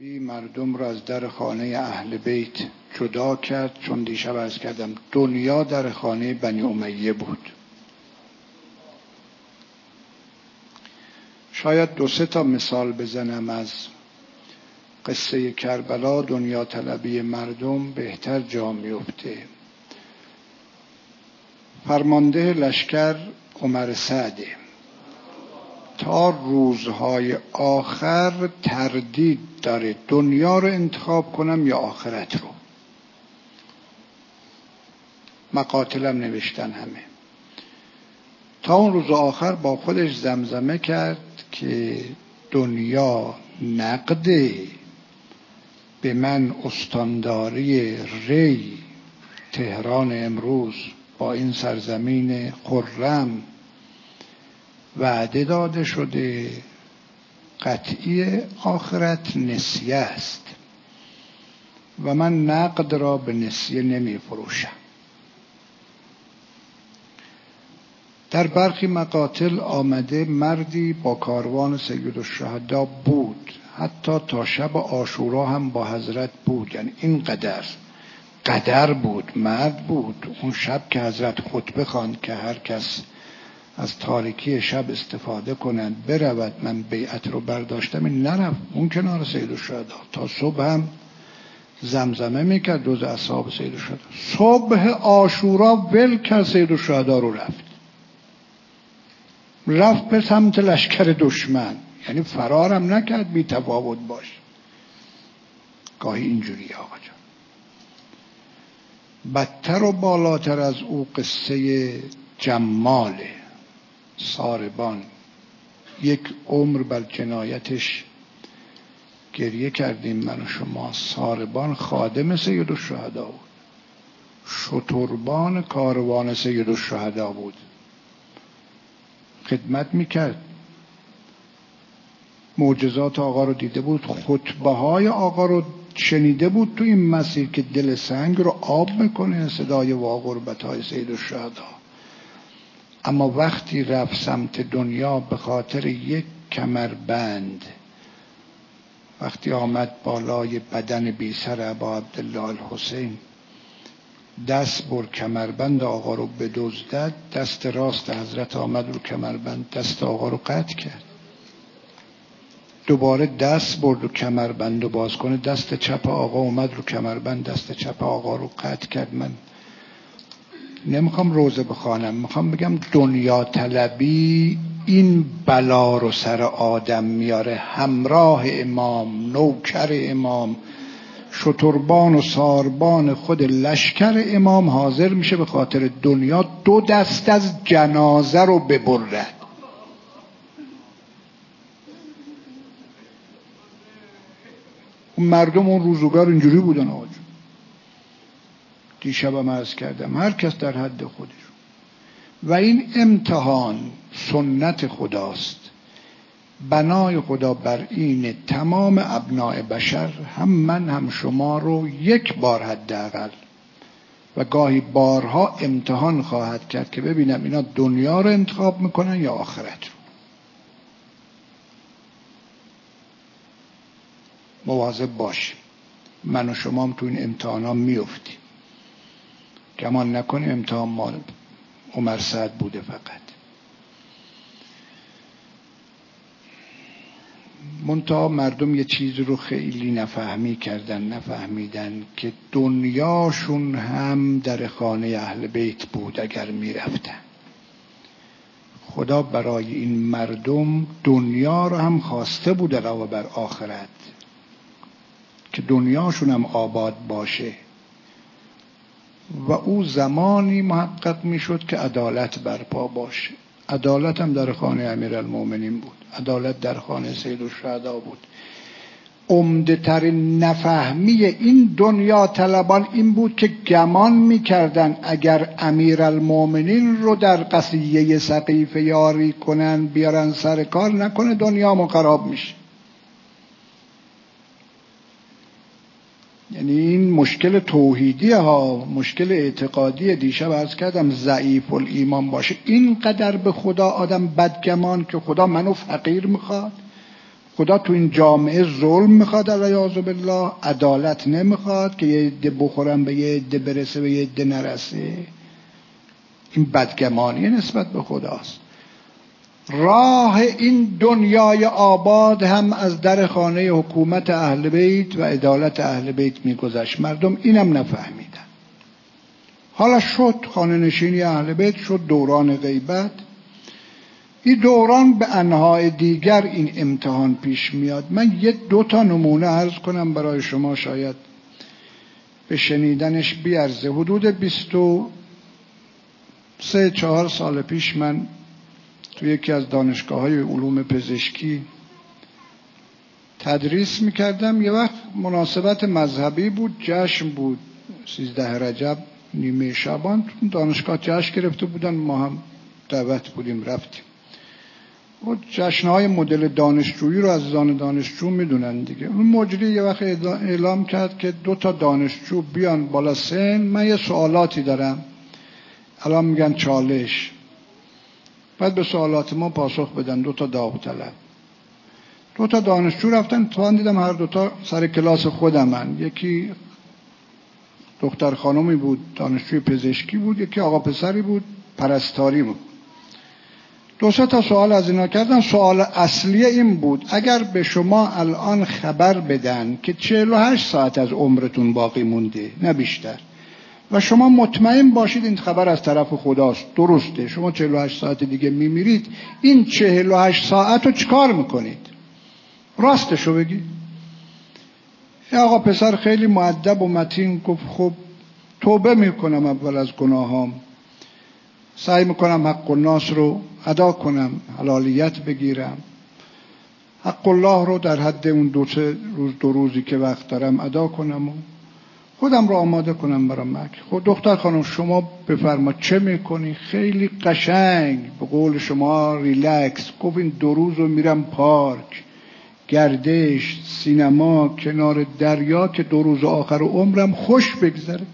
طلبی مردم را از در خانه اهل بیت جدا کرد چون دیشب ارز کردم دنیا در خانه بنی امیه بود. شاید دو سه تا مثال بزنم از قصه کربلا دنیا طلبی مردم بهتر جا میفته فرمانده لشکر عمر سعده. تا روزهای آخر تردید داره. دنیا رو انتخاب کنم یا آخرت رو؟ مقاتلم نوشتن همه. تا اون روز آخر با خودش زمزمه کرد که دنیا نقده. به من استانداری ری تهران امروز با این سرزمین خرم. وعده داده شده. قطعی آخرت نسیه است. و من نقد را به نسیه نمی فروشم در برخی مقاتل آمده مردی با کاروان سید الشهدا بود. حتی تا شب آشورا هم با حضرت بود. یعنی این قدر. قدر بود مرد بود. اون شب که حضرت خطبه خواند که هر کس از تاریکی شب استفاده کنند برود من بیعت رو برداشتم این نرفت اون کنار سید الشهدا. تا صبح هم زمزمه می‌کرد روز اصحاب سید الشهدا. صبح آشورا ول کرد سید الشهدا رو رفت. رفت به سمت لشکر دشمن. یعنی فرارم نکرد بی تفاوت باش. گاهی اینجوری آقا جان. بدتر و بالاتر از او قصه جماله. ساربان. یک عمر بر جنایتش گریه کردیم. من و شما ساربان خادم سید الشهدا بود. شتربان کاروان سید الشهدا بود. خدمت می‌کرد. معجزات آقا رو دیده بود. خطبه های آقا رو شنیده بود. تو این مسیر که دل سنگ رو آب می‌کنه. صدای واقربت های سید الشهدا. اما وقتی رفت سمت دنیا به خاطر یک کمربند وقتی آمد بالای بدن بی سر ابا عبدالله الحسین دست بر کمربند آقا رو بدزدد دست راست حضرت آمد رو کمربند دست آقا رو قطع کرد. دوباره دست برد و کمربند و باز کنه دست چپ آقا اومد رو کمربند دست چپ آقا رو قطع کرد. من نمی‌خوام روزه بخوانم. می‌خوام بگم دنیا طلبی این بلا رو سر آدم میاره. همراه امام نوکر امام شتربان و ساربان خود لشکر امام حاضر میشه به خاطر دنیا دو دست از جنازه رو ببرد مردم اون روزگار اینجوری بودن آج دیشبم عرض کردم هر کس در حد خودش. و این امتحان سنت خداست. بنای خدا بر این تمام ابناع بشر هم من هم شما رو یک بار حداقل. و گاهی بارها امتحان خواهد کرد که ببینم اینا دنیا رو انتخاب می‌کنن یا آخرت رو. مواظب باشیم من و شما هم تو این امتحان ها میفتیم گمان نکنیم امتحان ما عمر سعد بوده فقط. منتها مردم یه چیز رو خیلی نفهمی کردن نفهمیدن که دنیاشون هم در خانه اهل بیت بود اگر می‌رفتن. خدا برای این مردم دنیا رو هم خواسته بود علاوه بر آخرت که دنیاشون هم آباد باشه. و او زمانی محقق می‌شد که عدالت برپا باشه. عدالت هم در خانه امیر المومنین بود. عدالت در خانه سید الشهدا بود. عمده ترین نفهمی این دنیا طلبان این بود که گمان می‌کردن اگر امیر المومنین رو در قصیه سقیفه یاری کنن بیارن سر کار نکنه دنیا مقراب میشه. یعنی این مشکل توحیدی ها مشکل اعتقادی دیشب از کردم ضعیف الایمان باشه. اینقدر به خدا آدم بدگمان که خدا منو فقیر می‌خواد خدا تو این جامعه ظلم می‌خواد علیه بالله عدالت نمی‌خواد که یه عده بخورن به یه عده برسه به یه عده نرسه. این بدگمانی نسبت به خداست. راه این دنیای آباد هم از در خانه حکومت اهل بیت و عدالت اهل بیت میگذشت. مردم اینم نفهمیدن. حالا شد خانه نشینی اهل بیت شد دوران غیبت. این دوران به انهای دیگر این امتحان پیش میاد. من یه دو تا نمونه عرض کنم برای شما شاید به شنیدنش بیارزه. حدود بیست و سه چهار سال پیش من تو یکی از دانشگاه های علوم پزشکی تدریس می‌کردم. یه وقت مناسبت مذهبی بود جشن بود سیزده رجب نیمه شبان. دانشگاه جشن گرفته بودن ما هم دعوت بودیم رفتیم. و های مدل دانشجویی رو از زان دانشجو می‌دونن دیگه. اون مجری یه وقت اعلام کرد که دو تا دانشجو بیان بالا سن. من یه سوالاتی دارم. الان میگن چالش. بعد به سوالات ما پاسخ بدن. دو تا داغ طلب دو تا دانشجو رفتن. تو دیدم هر دو تا سر کلاس خودم من یکی دختر خانمی بود دانشجوی پزشکی بود. یکی آقا پسری بود پرستاری بود. دو سه تا سوال از اینا کردن. سوال اصلی این بود اگر به شما الان خبر بدن که 48 ساعت از عمرتون باقی مونده نه بیشتر. و شما مطمئن باشید این خبر از طرف خداست. درسته. شما 48 ساعت دیگه میمیرید. این 48 ساعت رو چکار می‌کنید؟ راستشو بگید آقا پسر خیلی معدب و متین گفت خب توبه می‌کنم اول از گناهام. سعی می‌کنم حق الناس رو ادا کنم حلالیت بگیرم. حق الله رو در حد اون دو سه روز دو روزی که وقت دارم ادا کنم و خودم رو آماده کنم برای مکه خود دختر خانم شما بفرما چه می‌کنی؟ خیلی قشنگ. به قول شما ریلکس. گفت این دو روز رو میرم پارک. گردش سینما کنار دریا که دو روز آخر عمرم خوش بگذره.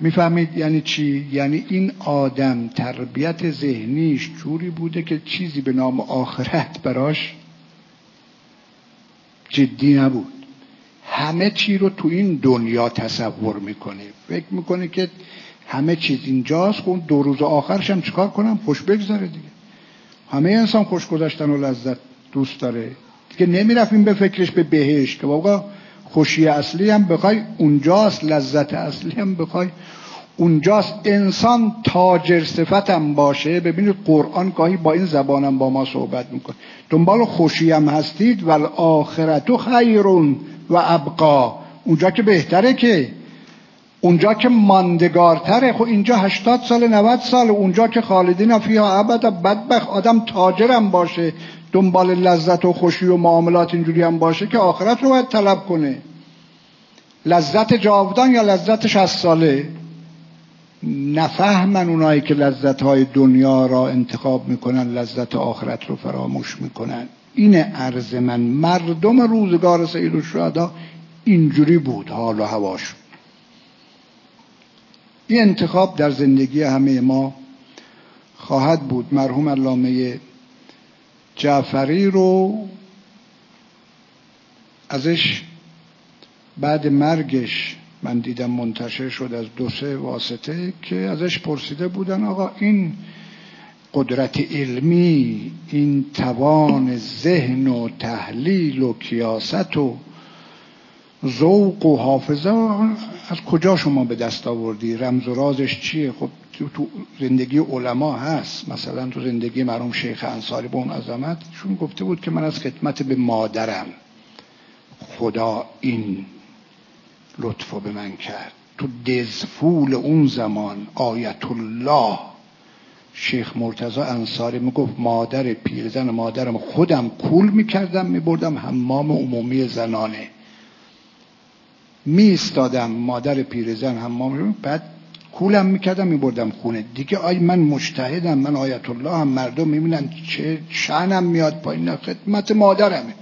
می‌فهمید یعنی چی؟ یعنی این آدم تربیت ذهنیش جوری بوده که چیزی به نام آخرت براش جدی نبود. همه چی رو تو این دنیا تصور می‌کنه فکر می‌کنه که همه چیز اینجاست خب دو روز آخرش هم چیکار کنم؟ خوش بگذره دیگه. همه انسان خوش گذشتن و لذت دوست داره. دیگه نمی‌رفتیم به فکرش به بهش که بابا خوشی اصلی هم بخوای اونجاست لذت اصلی هم بخوای. اونجاست انسان تاجر صفتم باشه. ببینید قرآن گاهی با این زبانم با ما صحبت می‌کنه. دنبال خوشی هم هستید و آخرتو خیرون. و ابقا. اونجا که بهتره که اونجا که ماندگارتره. خب اینجا هشتاد سال 90 سال. اونجا که خالدین فیها ابدا بدبخ آدم تاجرم باشه. دنبال لذت و خوشی و معاملات اینجوری هم باشه که آخرت رو باید طلب کنه. لذت جاودان یا لذت 60 ساله؟ نفهمن اونایی که لذت های دنیا را انتخاب می‌کنن لذت آخرت رو فراموش می‌کنن. این عرض من مردم روزگار سید و اینجوری بود حال و هواشون این انتخاب در زندگی همه ما خواهد بود. مرحوم علامه جعفری رو ازش بعد مرگش من دیدم منتشر شد از دو سه واسطه که ازش پرسیده بودن آقا این قدرت علمی این توان ذهن و تحلیل و کیاست و ذوق و حافظه از کجا شما به دست آوردی؟ رمز و رازش چیه؟ خب تو زندگی علما هست. مثلا تو زندگی مرحوم شیخ انصاری به اون عظمت چون گفته بود که من از خدمت به مادرم خدا این لطف به من کرد. تو دزفول اون زمان آیت الله شیخ مرتضا انصاری می‌گفت مادر پیرزن مادرم خودم کول می‌کردم میبردم حمام عمومی زنانه. میستادم مادر پیرزن حمام بعد کولم می‌کردم میبردم خونه. دیگه آی من مجتهدم من آیت الله هم مردم می‌بینن چه شعنم میاد پایین خدمت مادرمه.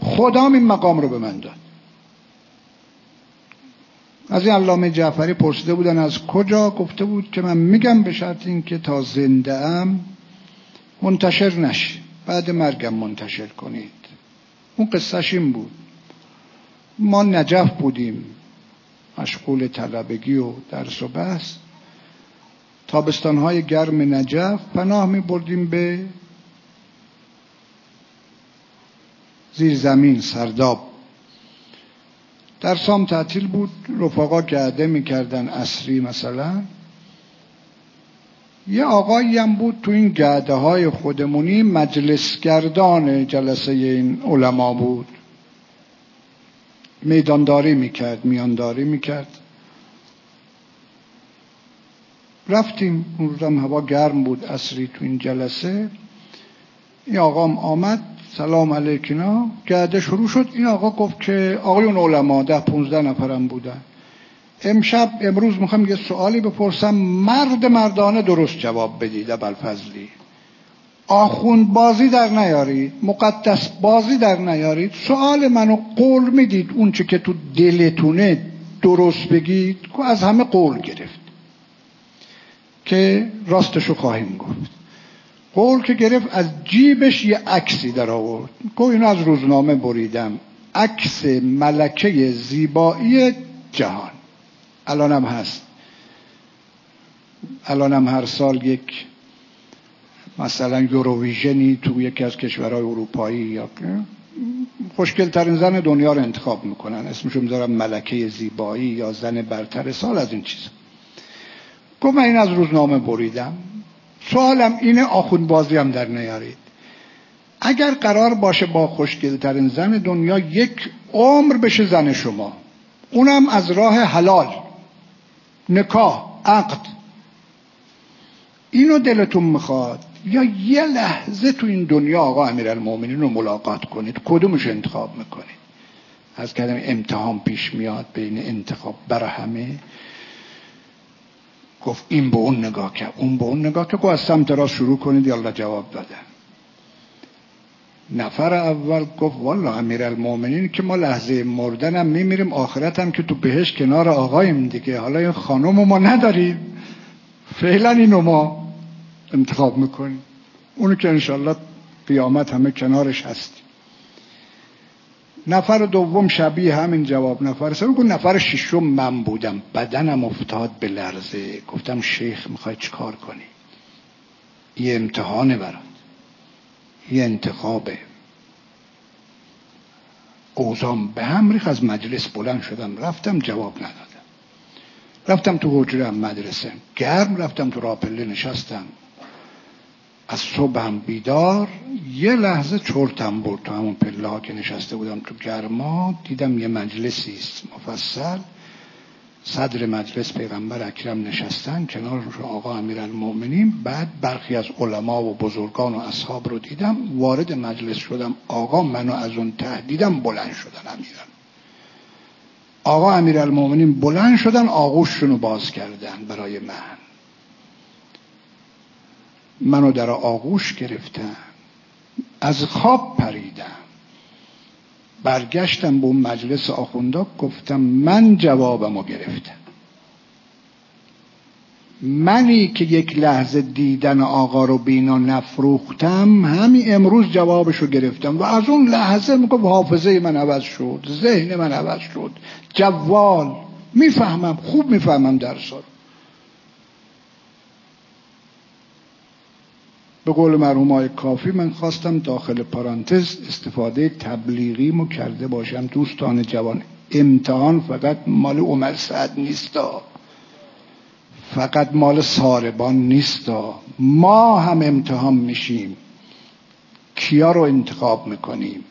خدام این مقام رو به من داد. از این علامه جعفری پرسیده بودن از کجا؟ گفته بود که من میگم به شرط اینکه تا زنده ام منتشر نشه بعد مرگم منتشر کنید. اون قصهش این بود. ما نجف بودیم. مشغول طلبگی و درس و بحث. تابستانهای گرم نجف پناه می بردیم به زیر زمین سرداب. در سام تعطیل بود رفقا گرده می‌کردن اصری مثلا. یه آقایی هم بود تو این گرده های خودمونی مجلسگردان جلسه این علما بود. میدانداری می‌کرد میانداری می‌کرد. رفتیم اون روزم هوا گرم بود اصری تو این جلسه. این آقام آمد سلام علیکنا گرده شروع شد. این آقا گفت که آقایون علما ده پونزده نفرم بودن. امشب امروز می‌خوام یه سوالی بپرسم. مرد مردانه درست جواب بدید ابوالفضلی آخوند بازی در نیارید؟ مقدس بازی در نیارید؟ سوال منو قول می‌دید. اون چه که تو دلتونه درست بگید که از همه قول گرفت. که راستشو خواهیم گفت. قول که گرفت از جیبش یه عکسی در آورد. گفت اینو از روزنامه بریدم. عکس ملکه زیبایی جهان. الانم هست. الانم هر سال یک مثلا یوروویژنی تو یکی از کشورهای اروپایی یا خوشگل ترین زن دنیا رو انتخاب می‌کنن. اسمشو می‌ذارم ملکه زیبایی یا زن برتر سال از این چیز گفت من این از روزنامه بریدم. سوالم اینه آخون بازی هم در نیارید. اگر قرار باشه با خوشگلترین زن دنیا یک عمر بشه زن شما اونم از راه حلال نکاح عقد. اینو دلتون می‌خواد؟ یا یه لحظه تو این دنیا آقا امیرالمومنین رو ملاقات کنید کدومش انتخاب می‌کنید؟ از کردم امتحان پیش میاد بین انتخاب برای همه. گفت این به اون نگاه کرد. اون به اون نگاه کرد گفت از سمت راست شروع کنید. یالا جواب دادن نفر اول گفت والا امیر المومنین که ما لحظه مردنم میمیریم آخرتم که تو بهش کنار آقایم دیگه. حالا این خانم ما نداریم. فعلا اینو ما انتخاب می‌کنیم. اونو که انشالله قیامت همه کنارش هستیم. نفر دوم شبیه همین جواب نفر سوم گفت نفر ششم من بودم. بدنم افتاد به لرزه. گفتم شیخ می‌خوای چیکار کنی؟ یه امتحانه برات. یه انتخابه. اوزام به هم ریخ از مجلس بلند شدم. رفتم جواب ندادم. رفتم تو حجره مدرسه. گرم رفتم تو راپله نشستم. از صبحم بیدار یه لحظه چرتم برد تو همون پله که نشسته بودم تو گرما دیدم یه مجلسی است مفصل. صدر مجلس پیغمبر اکرم نشستن کنارش آقا امیرالمؤمنین. بعد برخی از علما و بزرگان و اصحاب رو دیدم. وارد مجلس شدم. آقا منو از اون تهدیدم بلند شدن امیرال آقا امیرالمؤمنین بلند شدن آغوششون رو باز کردن برای من. منو در آغوش گرفتن از خواب پریدم. برگشتم به اون مجلس آخوندا گفتم من جوابمو گرفتم. منی که یک لحظه دیدن آقا رو بینا نفروختم همین امروز جوابشو گرفتم و از اون لحظه میگم حافظه من عوض شد ذهن من عوض شد. جوال می‌فهمم خوب می‌فهمم درسا رو. به قول مرحوم های کافی من خواستم داخل پرانتز استفاده تبلیغی مو کرده باشم. دوستان جوان امتحان فقط مال عمر سعد نیستا. فقط مال ساربان نیستا. ما هم امتحان میشیم. کیا رو انتخاب می‌کنیم؟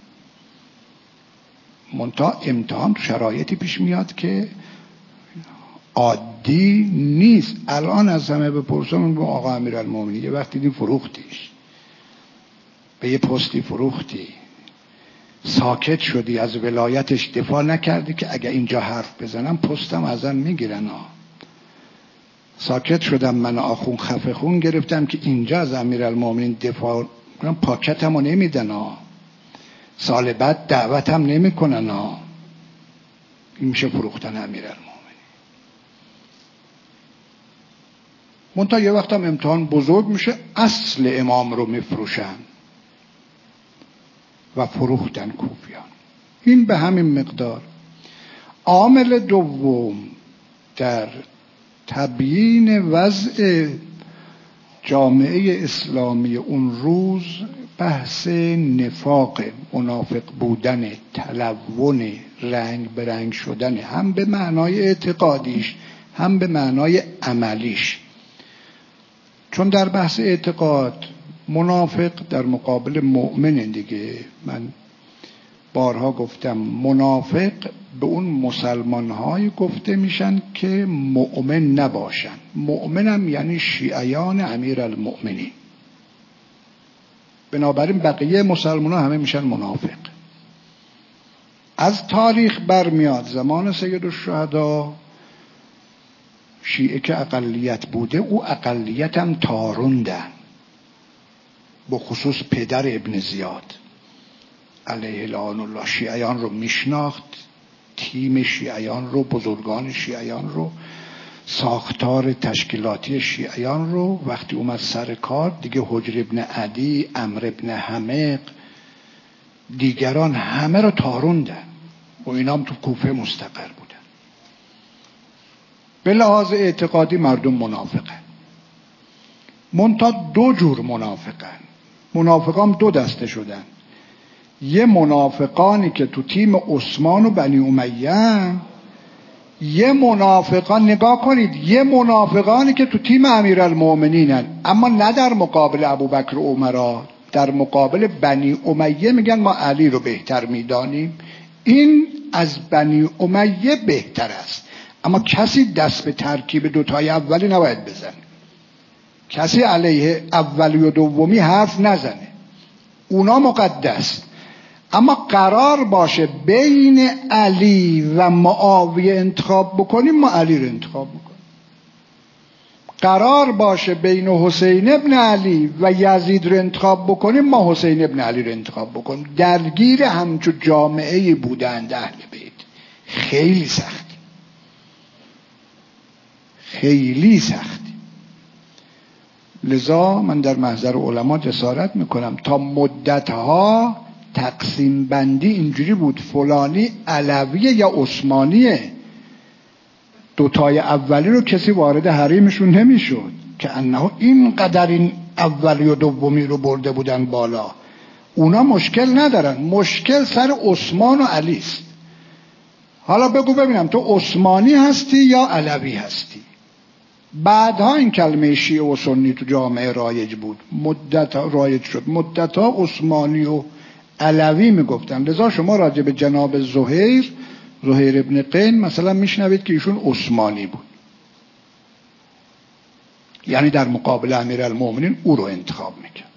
منتها امتحان شرایطی پیش میاد که عادی نیست. الان از همه بپرسم به آقا المومنی یه وقتی دیدیم فروختیش. به یه پستی فروختی. ساکت شدی. از ولایتش دفاع نکردی که اگه اینجا حرف بزنم پستم ازم می‌گیرن. ها ساکت شدم من آخون خفه خون گرفتم که اینجا از المومنین دفاع کنم. پاکتم رو نمیدن. ها سال بعد دعوتم نمی‌کنن. ها این میشه فروختن امیرالمومنین. منتها یه وقتم امتحان بزرگ میشه اصل امام رو میفروشن و فروختن کوفیان. این به همین مقدار. عامل دوم در تبیین وضع جامعه اسلامی اون روز بحث نفاق منافق بودن تلون رنگ به شدن هم به معنای اعتقادیش هم به معنای عملیش. چون در بحث اعتقاد منافق در مقابل مؤمن دیگه. من بارها گفتم منافق به اون مسلمان های گفته میشن که مؤمن نباشن. مؤمنم یعنی شیعیان امیر المؤمنین بنابراین بقیه مسلمان ها همه میشن منافق. از تاریخ برمیاد. زمان سید الشهدا شیعه که اقلیت بوده او اقلیت هم تاروندن به خصوص پدر ابن زیاد. علیه لعان الله شیعیان رو میشناخت تیم شیعیان رو بزرگان شیعیان رو ساختار تشکیلاتی شیعیان رو. وقتی اومد سر کار دیگه حجر ابن عدی امر ابن حمق دیگران همه رو تاروندن و اینام تو کوفه مستقر به لحاظ اعتقادی مردم منافقن. منتها دو جور منافقن. منافقان دو دسته شدن. یه منافقانی که تو تیم عثمان و بنی امیه یه منافقان نگاه کنید یه منافقانی که تو تیم امیر المومنینن اما نه در مقابل ابوبکر و عمرا در مقابل بنی امیه میگن ما علی رو بهتر می‌دانیم. این از بنی امیه بهتر است. اما کسی دست به ترکیب دوتای اولی نباید بزنه. کسی علیه اولی و دومی حرف نزنه. اونا مقدس. اما قرار باشه بین علی و معاویه انتخاب بکنیم ما علی رو انتخاب بکنیم. قرار باشه بین حسین ابن علی و یزید رو انتخاب بکنیم ما حسین ابن علی رو انتخاب بکنیم. درگیر همچو جامعه بودند اهل بیت. خیلی سختی خیلی سختی. لذا من در محضر علما جسارت می‌کنم. تا مدتها تقسیم بندی اینجوری بود. فلانی علویه یا عثمانیه؟ دوتای اولی رو کسی وارد حریمشون نمی‌شد که انه اینقدر این اولی و دومی رو برده بودن بالا. اونا مشکل ندارن. مشکل سر عثمان و علی است. حالا بگو ببینم تو عثمانی هستی یا علوی هستی؟ بعدها این کلمه شیعه و سنی تو جامعه رایج بود. مدت رایج شد. مدت ها عثمانی و علوی می‌گفتن. لذا شما راجع به جناب زهیر زهیر ابن قین مثلا میشنوید که ایشون عثمانی بود. یعنی در مقابل امیر المومنین او رو انتخاب می‌کرد.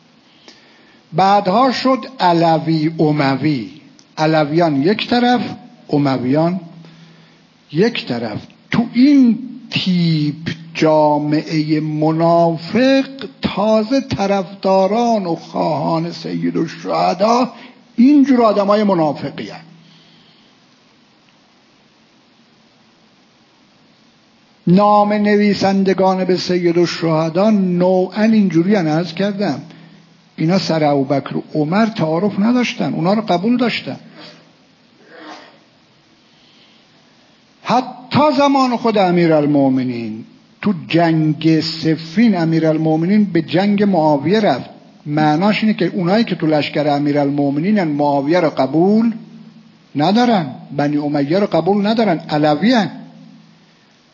بعدها شد علوی اموی. علویان یک طرف امویان یک طرف. تو این تیپ جامعه منافق تازه طرفداران و خواهان سید و شهدا اینجور آدم های منافقی هست نام نویسندگان به سید و شهدا نوعا اینجوری از کردم. اینا سر ابوبکر و عمر تعارف نداشتن اونا رو قبول داشتن. حتی زمان خود امیر المومنین تو جنگ سفین امیر المومنین به جنگ معاویه رفت. معناش اینه که اونایی که تو لشکر امیر المومنین معاویه رو قبول ندارن. بنی امیه رو قبول ندارن. علوی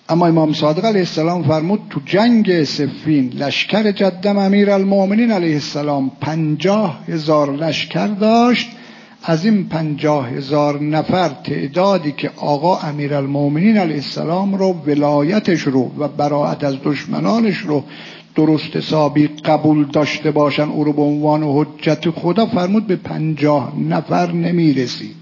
اما امام صادق علیه السلام فرمود تو جنگ سفین لشکر جدم امیر المومنین علیه السلام پنجاه هزار لشکر داشت. از این پنجاه هزار نفر تعدادی که آقا امیر المومنین علیه السلام رو ولایتش رو و براعت از دشمنانش رو درست حسابی قبول داشته باشن او رو به عنوان حجت خدا فرمود به پنجاه نفر نمی‌رسید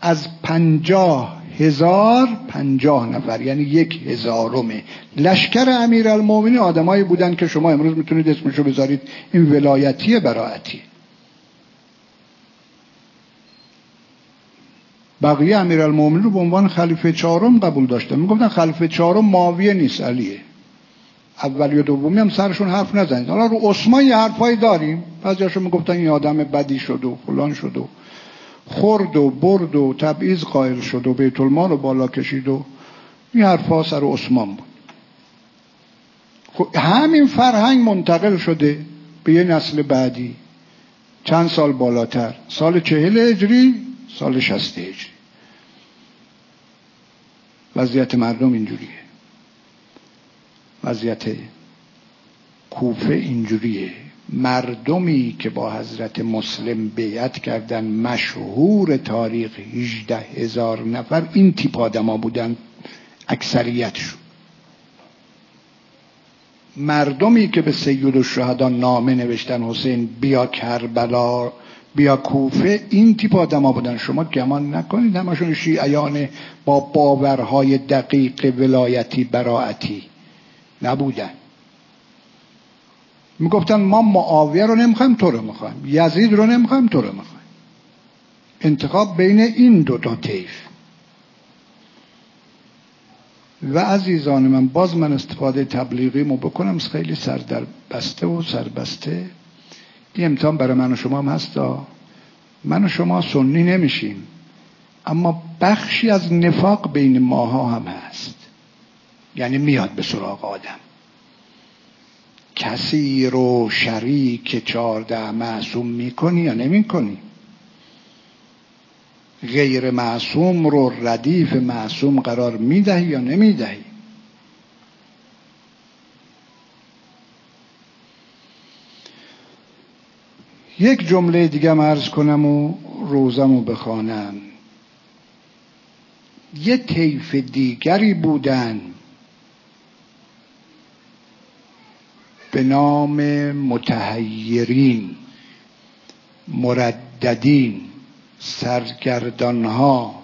از پنجاه هزار پنجاه نفر یعنی یک هزارمه. لشکر امیر المومنین آدمایی بودن که شما امروز می‌تونید اسمشو بذارید این ولایتی براعتی. بقیه امیر رو به عنوان خلیفه چهارم قبول داشتن. می‌گفتن خلیفه چهارم ماویه نیست علیه. اولی و دومی هم سرشون حرف نزنید. حالا رو عثمان یه حرفایی داریم. بعضیاشون می‌گفتن این آدم بدی شد و فلان شد و خورد و برد و تبعیض قائل شد و بیت المال رو بالا کشید و این حرفا سر عثمان بود. خب همین فرهنگ منتقل شده به یه نسل بعدی. چند سال بالاتر. سال چهل هجری سال شست هجری وضعیت مردم اینجوریه. وضعیت کوفه اینجوریه. مردمی که با حضرت مسلم بیعت کردن مشهور تاریخ 18 هزار نفر این تیپ آدما بودن اکثریتشون. مردمی که به سید الشهدا نامه نوشتن حسین بیا کربلا بیا کوفه این تیپ آدما بودن. شما گمان نکنید همشون شیعیان با باورهای دقیق ولایتی براعتی نبودن. می‌گفتن ما معاویه رو نمی‌خوایم تو رو می‌خوایم. یزید رو نمی‌خوایم تو رو می‌خوایم. انتخاب بین این دو تا طیف. و عزیزان من باز من استفاده تبلیغی مو بکنم خیلی سر بسته و سربسته. این امتحان برای من و شما هم هستا من و شما سنی نمیشیم. اما بخشی از نفاق بین ماها هم هست. یعنی میاد به سراغ آدم. کسی رو شریک چارده معصوم می‌کنی یا نمی‌کنی؟ غیر معصوم رو ردیف معصوم قرار می‌دهی یا نمی‌دهی؟ یک جمله دیگه مرز کنم و روزم و بخوانم. یه طیف دیگری بودن به نام متحیرین مرددین سرگردانها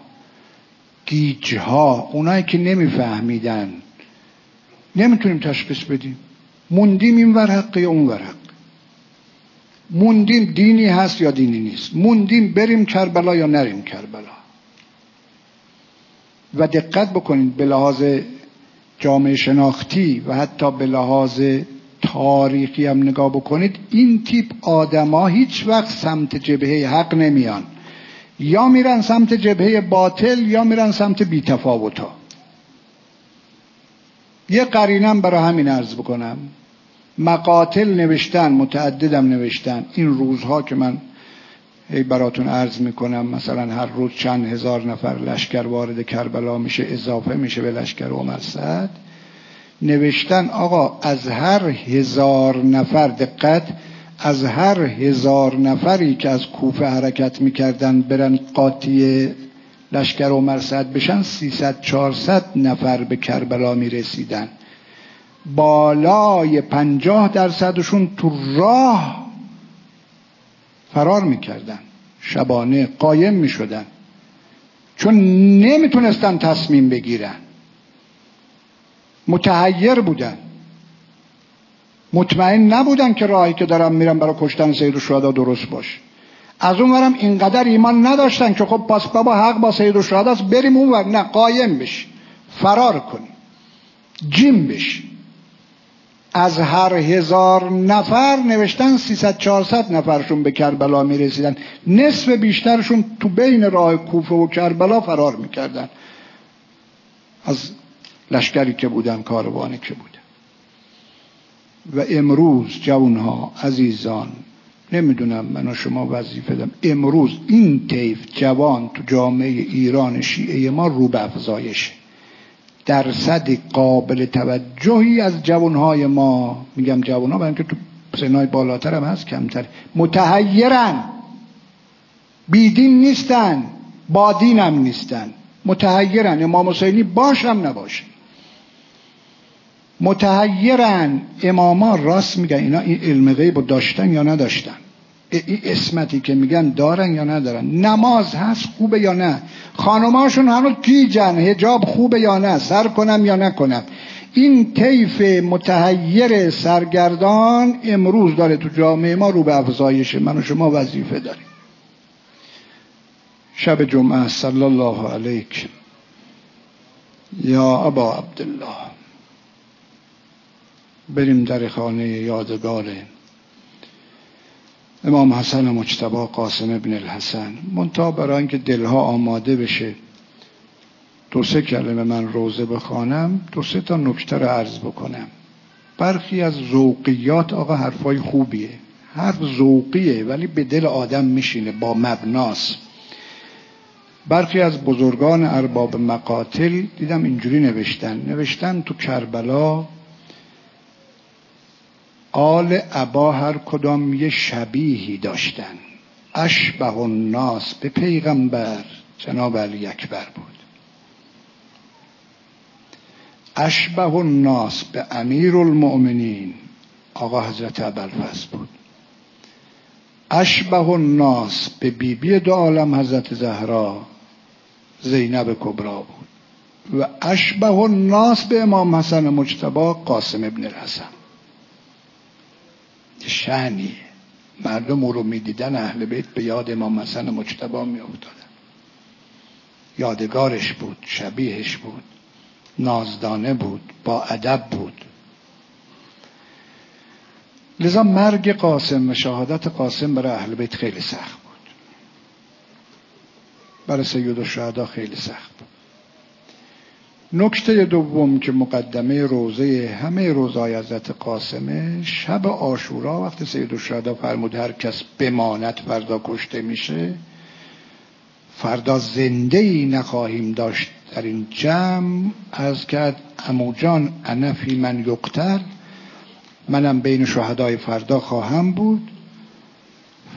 گیجها اونایی که نمیفهمیدن. نمی‌تونیم تشخیص بدیم. موندیم این ورحق یا اون ورحق موندیم دینی هست یا دینی نیست. موندیم بریم کربلا یا نریم کربلا. و دقت بکنید به لحاظ جامعه شناختی و حتی به لحاظ تاریخی هم نگاه بکنید این تیپ آدما هیچ وقت سمت جبهه حق نمیان. یا میرن سمت جبهه باطل یا میرن سمت بیتفاوتا. یه قرینم برای همین عرض بکنم. مقاتل نوشتن متعددم نوشتن. این روزها که من هی براتون عرض می‌کنم مثلا هر روز چند هزار نفر لشکر وارد کربلا میشه اضافه میشه به لشکر عمر سعد نوشتن آقا از هر هزار نفر دقت از هر هزار نفری که از کوفه حرکت می‌کردن برن قاطی لشکر عمر سعد بشن 300 400 نفر به کربلا می‌رسیدن. بالای پنجاه درصدشون تو راه فرار می‌کردن. شبانه قایم می‌شدن. چون نمی‌تونستن تصمیم بگیرن. متحیر بودن. مطمئن نبودن که راهی که دارم میرم برای کشتن سید الشهدا درست باش از اون ورم اینقدر ایمان نداشتن که خب پس بابا حق با سید الشهداست بریم اون ور. نه قایم بشی. فرار کنی. جیم بشی. از هر هزار نفر نوشتن 300 400 نفرشون به کربلا می‌رسیدن. نصف بیشترشون تو بین راه کوفه و کربلا فرار می‌کردن. از لشکری که بودن کاروانی که بودن. و امروز جوانها عزیزان نمی‌دونم من و شما وظیفه دارم. امروز این طیف جوان تو جامعه ایران شیعه ما رو به افزایشه. درصد قابل توجهی از جوانهای ما. میگم جوانها برای که تو سنهای بالاتر هم هست کمتر. متحیرن. بیدین نیستن. بادین هم نیستن. متحیرن. امام حسینی باشم نباشه متحیرن. اماما راست میگن. اینا این علم غیب داشتن یا نداشتن؟ این اسمتی که میگن دارن یا ندارن. نماز هست خوبه یا نه؟ خانماشون هنوز گیجن هجاب خوبه یا نه؟ سر کنم یا نکنم؟ این طیف متحیر سرگردان امروز داره تو جامعه ما رو به افزایشه من و شما وظیفه داریم. شب جمعه صلی الله علیک. یا ابا عبدالله. بریم در خانه یادگار امام حسن مجتبا قاسم ابن الحسن منتها برای اینکه دلها آماده بشه دو سه کلمه من روزه بخوانم دو سه تا نکته رو عرض بکنم. برخی از ذوقیات آقا حرفای خوبیه. حرف ذوقیه ولی به دل آدم میشینه با مبناس برخی از بزرگان ارباب مقاتل دیدم اینجوری نوشتن. نوشتن تو کربلا آل عبا هر کدام یه شبیهی داشتن. اشبه الناس به پیغمبر. جناب علی اکبر بود. اشبه الناس به امیر المؤمنین. آقا حضرت ابوالفضل بود. اشبه الناس به بیبی دو عالم حضرت زهرا. زینب کبرا بود. و اشبه الناس به امام حسن مجتبا قاسم ابن الحسن. شعنیه مردم او رو می‌دیدن اهل بیت به یاد امام حسن مجتبا می افتادن یادگارش بود شبیهش بود نازدانه بود با ادب بود. لذا مرگ قاسم و شهادت قاسم برای اهل بیت خیلی سخت بود. برای سید و خیلی سخت بود. نکته دوم که مقدمه روزه همه روزای حضرت قاسمه شب آشورا وقتی سید الشهدا فرمود هر کس بماند فردا کشته میشه فردا زنده ای نخواهیم داشت در این جمع. از کرد اموجان انفی من یقتل؟ منم بین شهدای فردا خواهم بود.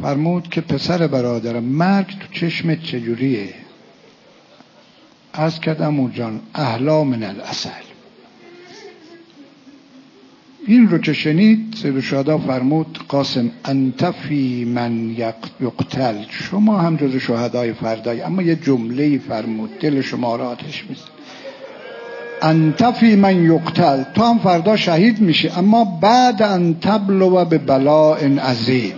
فرمود که پسر برادرم مرگ تو چشمت چجوریه؟ از کدم جان اهلا من الاصل این رو که شنید سید شهدا فرمود قاسم انتفی من یقتل. شما هم جز شهدای فردای اما یه جمله فرمود دل شما را آتش میزن انتفی من یقتل. تو هم فردا شهید میشه اما بعد ان تبلو به بلاء عظیم.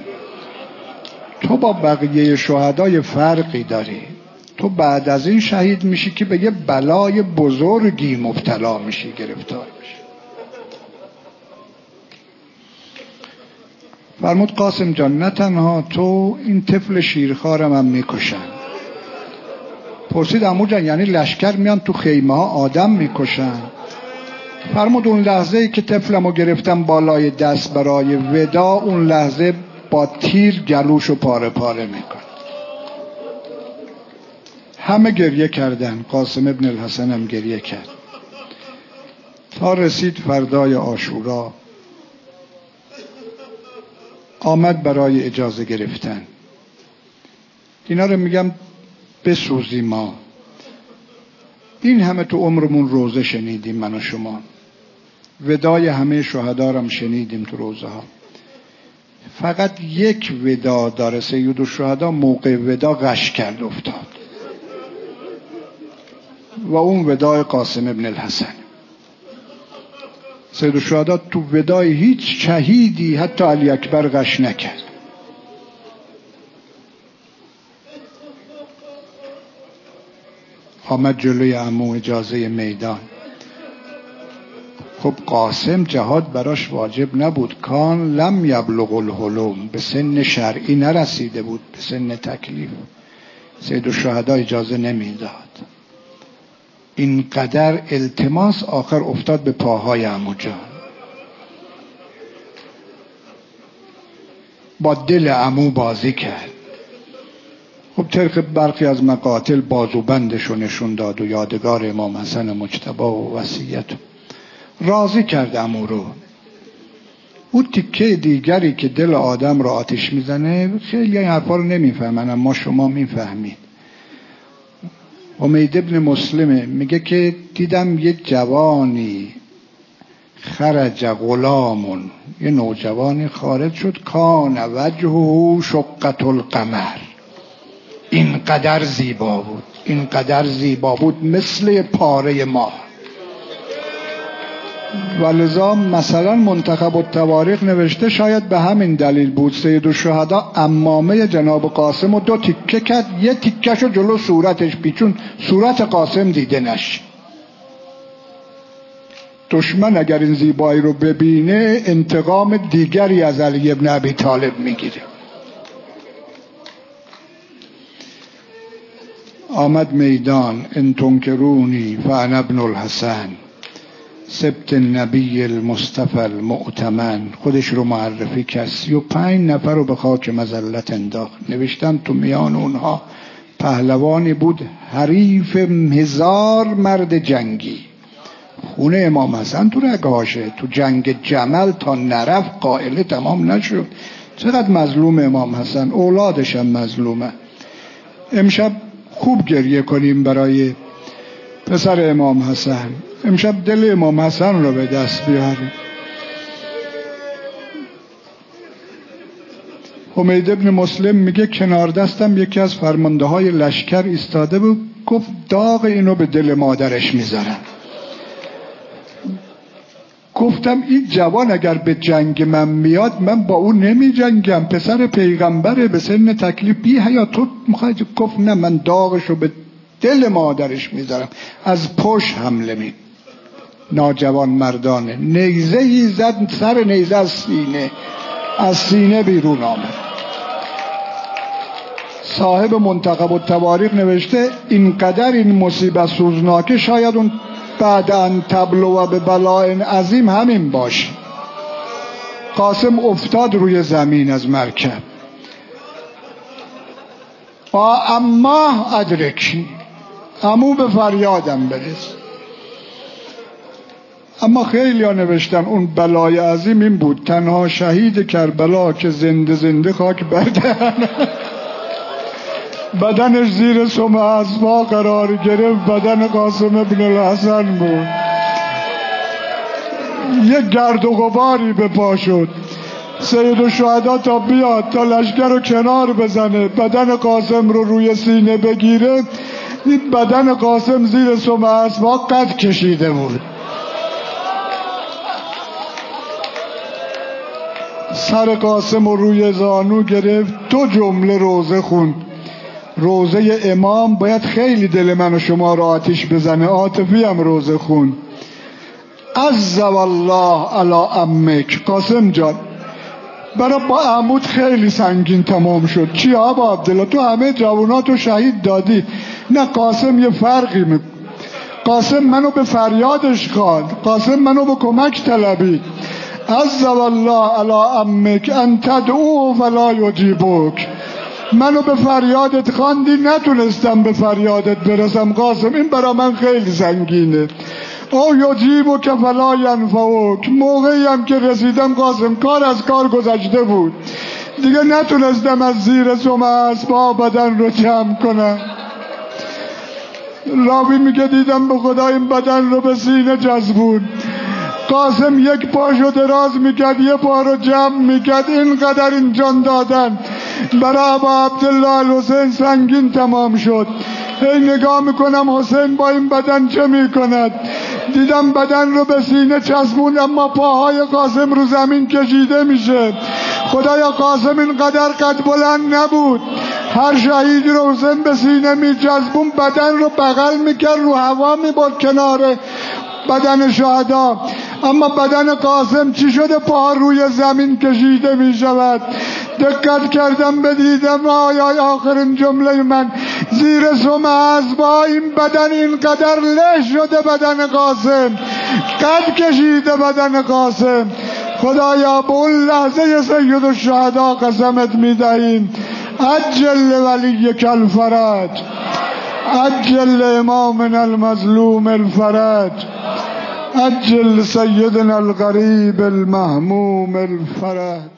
تو با بقیه شهدای فرقی داری. تو بعد از این شهید میشی که به یه بلای بزرگی مبتلا میشی گرفتار میشی. فرمود قاسم جان نه تنها تو این طفل شیرخوارم هم می‌کشن. پرسید امو جان یعنی لشکر میان تو خیمه ها آدم می‌کشن؟ فرمود اون لحظه ای که طفلمو گرفتم بالای دست برای ودا اون لحظه با تیر گلوشو پاره پاره میکن همه گریه کردن. قاسم ابن الحسن هم گریه کرد. تا رسید فردای آشورا. آمد برای اجازه گرفتن. اینا رو میگم بسوزیم ما. این همه تو عمرمون روزه شنیدیم من و شما. ودای همه شهدارم شنیدیم تو روزه ها. فقط یک ودا داره. سید و شهدا موقع ودا غش کرد افتاد. و اون ودای قاسم ابن الحسن. سید الشهدا تو ودای هیچ شهیدی حتی علی اکبر غش نکرد. آمد جلوی امو اجازه میدان. خب قاسم جهاد براش واجب نبود. کان لم یبلغ الحلم به سن شرعی نرسیده بود به سن تکلیف. سید الشهدا اجازه نمی‌داد. اینقدر التماس آخر افتاد به پاهای امو جان. با دل امو بازی کرد. خب طرق برخی از مقاتل بازوبندش رو نشون داد و یادگار امام حسن مجتبا و وسیعت راضی کرد امو رو. او تیکه دیگری که دل آدم را آتش می‌زنه خیلی این حرفا رو نمی‌فهمن اما شما می‌فهمید. امید ابن مسلمه. میگه که دیدم یه جوانی خرج غلامون. یه نوجوانی خارج شد. کان وجهه شقت القمر. اینقدر زیبا بود. اینقدر زیبا بود مثل پاره ماه. و لذا مثلا منتخب و تواریخ نوشته شاید به همین دلیل بود. سید و شهدا امامه جناب قاسم و دو تیکه کرد. یه تیکش رو جلو صورتش پیچون صورت قاسم دیده نش. دشمن اگر این زیبایی رو ببینه انتقام دیگری از علی ابن ابی طالب می‌گیره. آمد میدان ان تنکرونی فانا ابن الحسن. سبت نبی المصطفى المؤتمن. خودش رو معرفی کرد. و پنج نفر رو به خاک مزلت انداخت. نوشتن تو میان اونها پهلوانی بود. حریف هزار مرد جنگی. خونه امام حسن تو رگاشه تو جنگ جمل تا نرف قائله تمام نشد. چقدر مظلوم امام حسن؟ اولادش هم مظلومه. امشب خوب گریه کنیم برای پسر امام حسن. امشب دل امام حسن رو به دست بیاریم. حمید ابن مسلم میگه کنار دستم یکی از فرمانده های لشکر ایستاده بود گفت داغ اینو به دل مادرش می‌ذارم. گفتم این جوان اگر به جنگ من میاد من با اون نمی جنگم پسر پیغمبره به سن تکلیف بی حیا. تو می‌خوای؟ گفت نه من داغشو به دل مادرش می‌ذارم. از پشت حمله می ناجوان مردانه. نیزه ای زد سر نیزه از سینه. از سینه بیرون آمد. صاحب منتقب و تواریخ نوشته اینقدر این مصیبت سوزناکه شاید اون بعد ان تبلو و به بلاین عظیم همین باشه. قاسم افتاد روی زمین از مرکب. با اما ادرکی امو به فریادم برس. اما خیلی ها نوشتن اون بلای عظیم این بود. تنها شهید کربلا که زنده زنده خاک بردن. بدنش زیر سم اسبا قرار گرفت. بدن قاسم ابن الحسن بود. یک گرد و غباری به پا شد. سید و تا بیاد تا لشکر رو کنار بزنه. بدن قاسم رو روی سینه بگیره. این بدن قاسم زیر سم اسبا قد کشیده بود. سر قاسم رو روی زانو گرفت دو جمله روزه خوند. روزه امام باید خیلی دل من و شما رو آتیش بزنه عاطفی هم روزه خون عز والله علی امک قاسم جان برای با عمود خیلی سنگین تمام شد. چی آبا عبدالله؟ تو همه جواناتو شهید دادی. نه قاسم یه فرقی می قاسم منو به فریادش خواند. قاسم منو به کمک طلبید. عز والله علی امک ان تدعو ولا یجیبک منو به فریادت خواندی نتونستم به فریادت برسم. قاسم این برا من خیلی سنگینه. او یجیب و کفلا ینفوک موقعی هم که رسیدم قاسم کار از کار گذشته بود. دیگه نتونستم از زیر سم با بدن رو جمع کنم. راوی میگه دیدم به خدا این بدن رو به سینه جذبون. قاسم یک پاشو دراز می‌کرد یه پا رو جمع می‌کرد. اینقدر این جان دادن. برای ابا عبدالله الحسین سنگین تمام شد. هی نگاه می‌کنم حسین با این بدن چه می‌کند؟ دیدم بدن رو به سینه چسبون اما پاهای قاسم رو زمین کشیده میشه. خدایا قاسم اینقدر قد بلند نبود. هر شهید رو حسین به سینه میچسبون بدن رو بغل می‌کرد رو هوا می‌برد کنار بدن شهدا. اما بدن قاسم چی شده؟ پا روی زمین کشیده می شود. دقت کردم بدیدم آیا آخرین جمله من. زیر سم از با این بدن اینقدر له شده بدن قاسم. قد کشیده بدن قاسم. خدایا به اون لحظه سید الشهدا قسمت می‌دهیم عجل ولی کل فرج عجل امامنا المظلوم الفرج. عجل سيدنا الغريب المهموم الفرج.